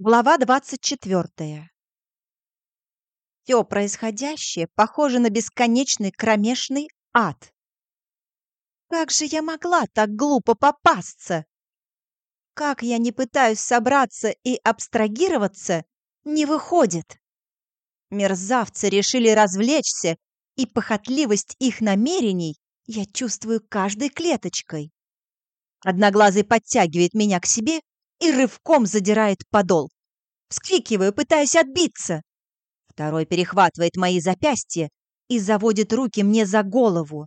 Глава 24. Все происходящее похоже на бесконечный кромешный ад. Как же я могла так глупо попасться? Как я не пытаюсь собраться и абстрагироваться, не выходит. Мерзавцы решили развлечься, и похотливость их намерений я чувствую каждой клеточкой. Одноглазый подтягивает меня к себе и рывком задирает подол. Вскрикиваю, пытаясь отбиться. Второй перехватывает мои запястья и заводит руки мне за голову,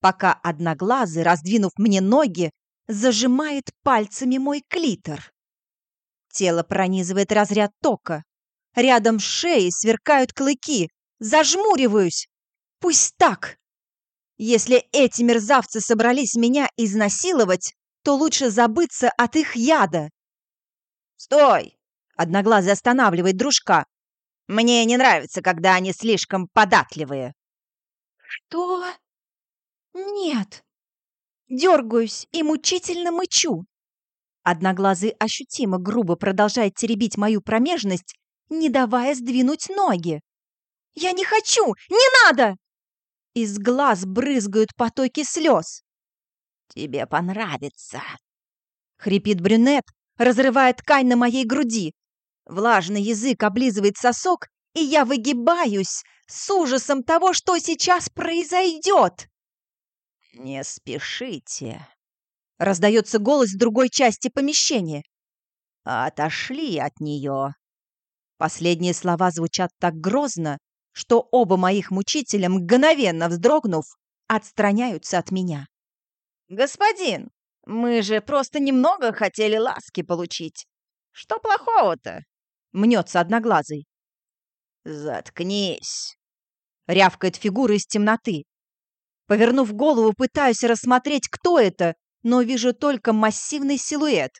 пока одноглазый, раздвинув мне ноги, зажимает пальцами мой клитор. Тело пронизывает разряд тока. Рядом с шеей сверкают клыки. Зажмуриваюсь. Пусть так. Если эти мерзавцы собрались меня изнасиловать, то лучше забыться от их яда. «Стой!» — Одноглазый останавливает дружка. «Мне не нравится, когда они слишком податливые». «Что?» «Нет». Дергаюсь и мучительно мычу. Одноглазый ощутимо грубо продолжает теребить мою промежность, не давая сдвинуть ноги. «Я не хочу! Не надо!» Из глаз брызгают потоки слез. «Тебе понравится!» — хрипит брюнет, разрывая ткань на моей груди. Влажный язык облизывает сосок, и я выгибаюсь с ужасом того, что сейчас произойдет. «Не спешите», — раздается голос с другой части помещения. «Отошли от нее». Последние слова звучат так грозно, что оба моих мучителя, мгновенно вздрогнув, отстраняются от меня. «Господин, мы же просто немного хотели ласки получить. Что плохого-то? Мнется одноглазый. Заткнись. Рявкает фигура из темноты. Повернув голову, пытаюсь рассмотреть, кто это, но вижу только массивный силуэт.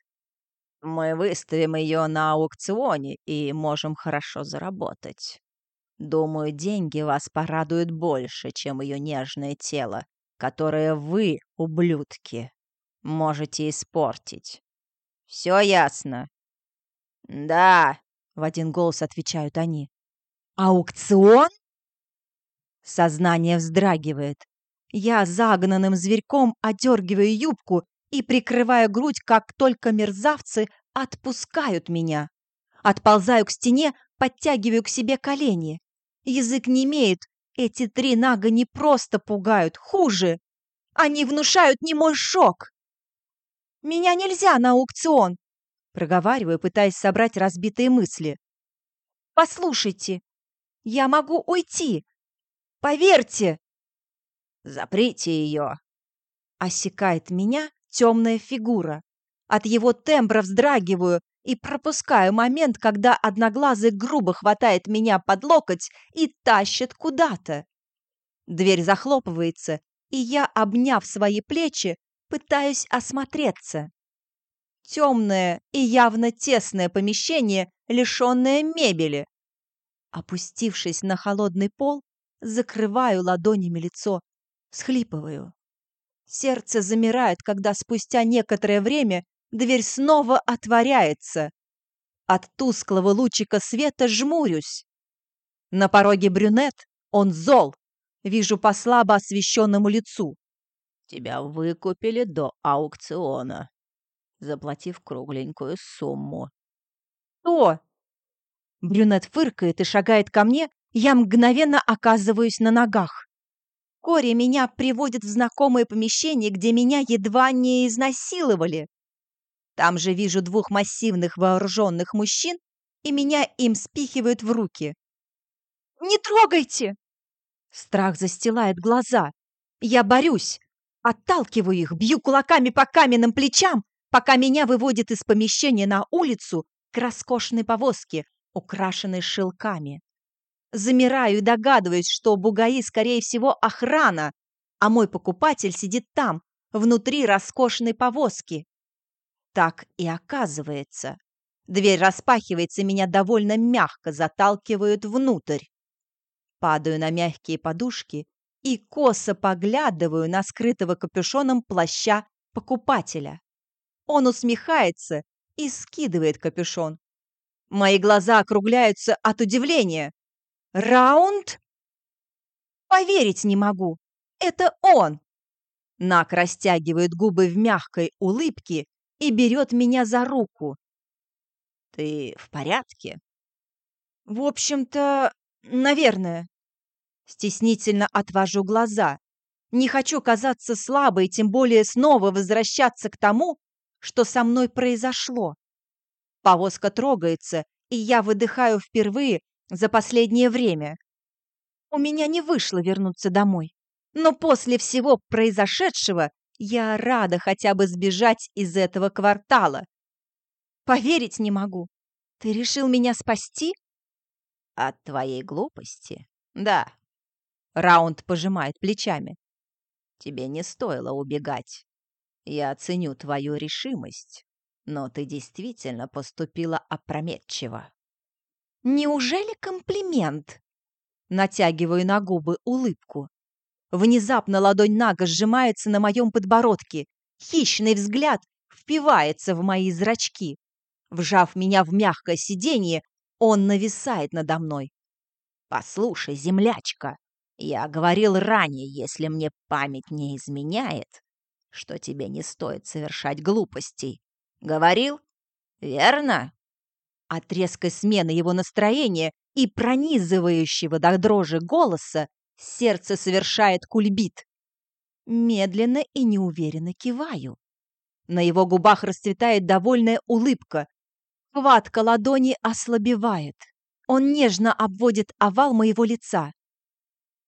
Мы выставим ее на аукционе и можем хорошо заработать. Думаю, деньги вас порадуют больше, чем ее нежное тело, которое вы, ублюдки, можете испортить. Все ясно?» «Да», — в один голос отвечают они. «Аукцион?» Сознание вздрагивает. Я загнанным зверьком одергиваю юбку и прикрываю грудь, как только мерзавцы отпускают меня. Отползаю к стене, подтягиваю к себе колени. Язык не имеет. Эти три нага не просто пугают, хуже. Они внушают немой шок. Меня нельзя на аукцион!» Проговариваю, пытаясь собрать разбитые мысли. «Послушайте, я могу уйти! Поверьте!» «Заприте ее!» Осекает меня темная фигура. От его тембра вздрагиваю и пропускаю момент, когда одноглазый грубо хватает меня под локоть и тащит куда-то. Дверь захлопывается, и я, обняв свои плечи, пытаюсь осмотреться. Темное и явно тесное помещение, лишенное мебели. Опустившись на холодный пол, закрываю ладонями лицо, схлипываю. Сердце замирает, когда спустя некоторое время дверь снова отворяется. От тусклого лучика света жмурюсь. На пороге брюнет, он зол. Вижу по слабо освещенному лицу. Тебя выкупили до аукциона, заплатив кругленькую сумму. Что? Брюнет фыркает и шагает ко мне, я мгновенно оказываюсь на ногах. Кори меня приводит в знакомое помещение, где меня едва не изнасиловали. Там же вижу двух массивных вооруженных мужчин, и меня им спихивают в руки. «Не трогайте!» Страх застилает глаза. Я борюсь, Отталкиваю их, бью кулаками по каменным плечам, пока меня выводят из помещения на улицу к роскошной повозке, украшенной шелками. Замираю и догадываюсь, что Бугаи, скорее всего, охрана, а мой покупатель сидит там, внутри роскошной повозки. Так и оказывается. Дверь распахивается, меня довольно мягко заталкивают внутрь. Падаю на мягкие подушки и косо поглядываю на скрытого капюшоном плаща покупателя. Он усмехается и скидывает капюшон. Мои глаза округляются от удивления. Раунд? Поверить не могу. Это он. Нак растягивает губы в мягкой улыбке и берет меня за руку. Ты в порядке? В общем-то, наверное. Стеснительно отвожу глаза. Не хочу казаться слабой, тем более снова возвращаться к тому, что со мной произошло. Повозка трогается, и я выдыхаю впервые за последнее время. У меня не вышло вернуться домой. Но после всего произошедшего я рада хотя бы сбежать из этого квартала. Поверить не могу. Ты решил меня спасти? От твоей глупости? Да. Раунд пожимает плечами. Тебе не стоило убегать. Я оценю твою решимость, но ты действительно поступила опрометчиво. Неужели комплимент? Натягиваю на губы улыбку. Внезапно ладонь Нага сжимается на моем подбородке. Хищный взгляд впивается в мои зрачки. Вжав меня в мягкое сиденье, он нависает надо мной. «Послушай, землячка, я говорил ранее, если мне память не изменяет, что тебе не стоит совершать глупостей. Говорил? Верно?» От резкой смены его настроения и пронизывающего до дрожи голоса Сердце совершает кульбит. Медленно и неуверенно киваю. На его губах расцветает довольная улыбка. Хватка ладони ослабевает. Он нежно обводит овал моего лица.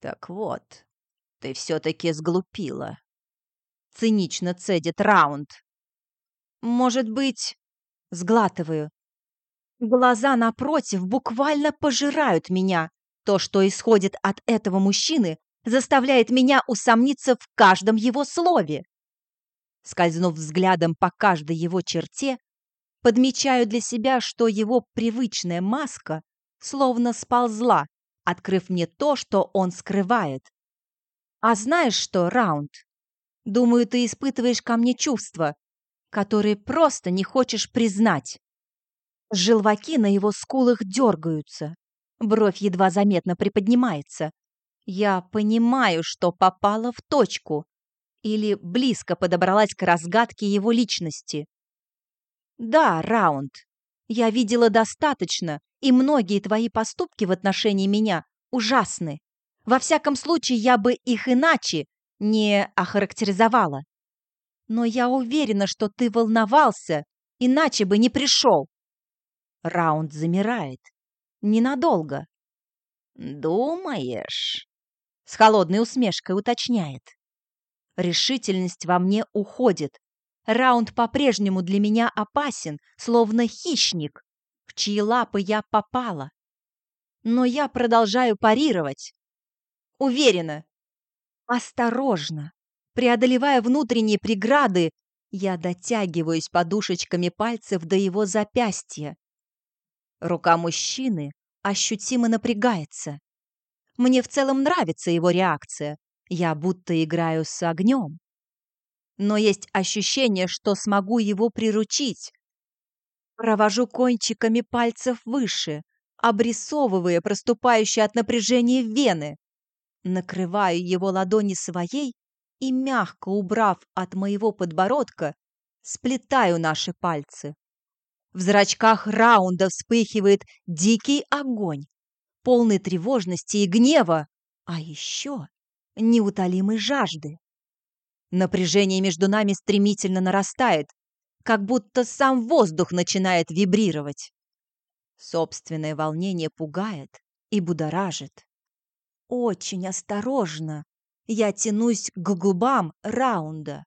«Так вот, ты все-таки сглупила», — цинично цедит раунд. «Может быть...» — сглатываю. Глаза напротив буквально пожирают меня. То, что исходит от этого мужчины, заставляет меня усомниться в каждом его слове. Скользнув взглядом по каждой его черте, подмечаю для себя, что его привычная маска словно сползла, открыв мне то, что он скрывает. А знаешь что, Раунд? Думаю, ты испытываешь ко мне чувства, которые просто не хочешь признать. Желваки на его скулах дергаются. Бровь едва заметно приподнимается. Я понимаю, что попала в точку или близко подобралась к разгадке его личности. Да, Раунд, я видела достаточно, и многие твои поступки в отношении меня ужасны. Во всяком случае, я бы их иначе не охарактеризовала. Но я уверена, что ты волновался, иначе бы не пришел. Раунд замирает. Ненадолго. «Думаешь?» — с холодной усмешкой уточняет. Решительность во мне уходит. Раунд по-прежнему для меня опасен, словно хищник, в чьи лапы я попала. Но я продолжаю парировать. Уверена. Осторожно. Преодолевая внутренние преграды, я дотягиваюсь подушечками пальцев до его запястья. Рука мужчины ощутимо напрягается. Мне в целом нравится его реакция. Я будто играю с огнем. Но есть ощущение, что смогу его приручить. Провожу кончиками пальцев выше, обрисовывая проступающие от напряжения вены. Накрываю его ладони своей и, мягко убрав от моего подбородка, сплетаю наши пальцы. В зрачках раунда вспыхивает дикий огонь, полный тревожности и гнева, а еще неутолимой жажды. Напряжение между нами стремительно нарастает, как будто сам воздух начинает вибрировать. Собственное волнение пугает и будоражит. Очень осторожно я тянусь к губам раунда.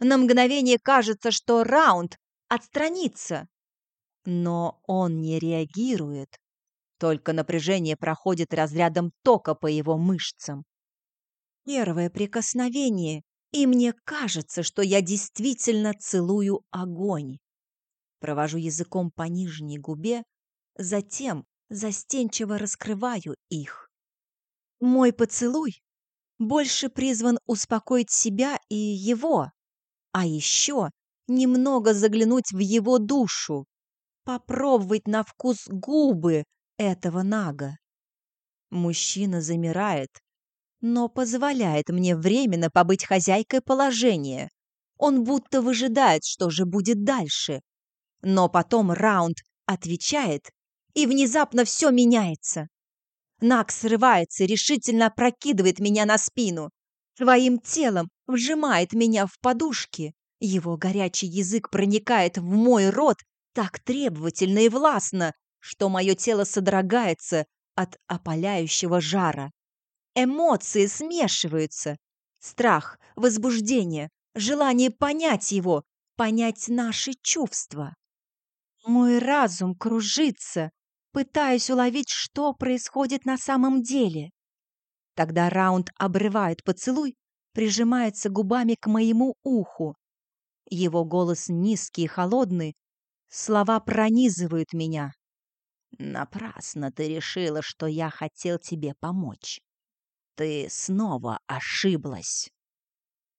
На мгновение кажется, что раунд отстраниться. Но он не реагирует. Только напряжение проходит разрядом тока по его мышцам. Первое прикосновение, и мне кажется, что я действительно целую огонь. Провожу языком по нижней губе, затем застенчиво раскрываю их. Мой поцелуй больше призван успокоить себя и его, а еще немного заглянуть в его душу, попробовать на вкус губы этого Нага. Мужчина замирает, но позволяет мне временно побыть хозяйкой положения. Он будто выжидает, что же будет дальше. Но потом раунд отвечает, и внезапно все меняется. Наг срывается, решительно опрокидывает меня на спину. Своим телом вжимает меня в подушки. Его горячий язык проникает в мой рот так требовательно и властно, что мое тело содрогается от опаляющего жара. Эмоции смешиваются. Страх, возбуждение, желание понять его, понять наши чувства. Мой разум кружится, пытаясь уловить, что происходит на самом деле. Тогда Раунд обрывает поцелуй, прижимается губами к моему уху. Его голос низкий и холодный, слова пронизывают меня. «Напрасно ты решила, что я хотел тебе помочь. Ты снова ошиблась».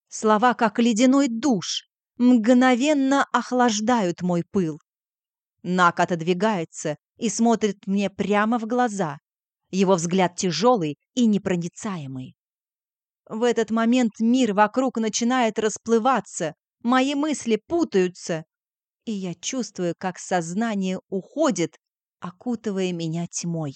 Слова, как ледяной душ, мгновенно охлаждают мой пыл. Нак отодвигается и смотрит мне прямо в глаза. Его взгляд тяжелый и непроницаемый. В этот момент мир вокруг начинает расплываться, мои мысли путаются, и я чувствую, как сознание уходит, окутывая меня тьмой.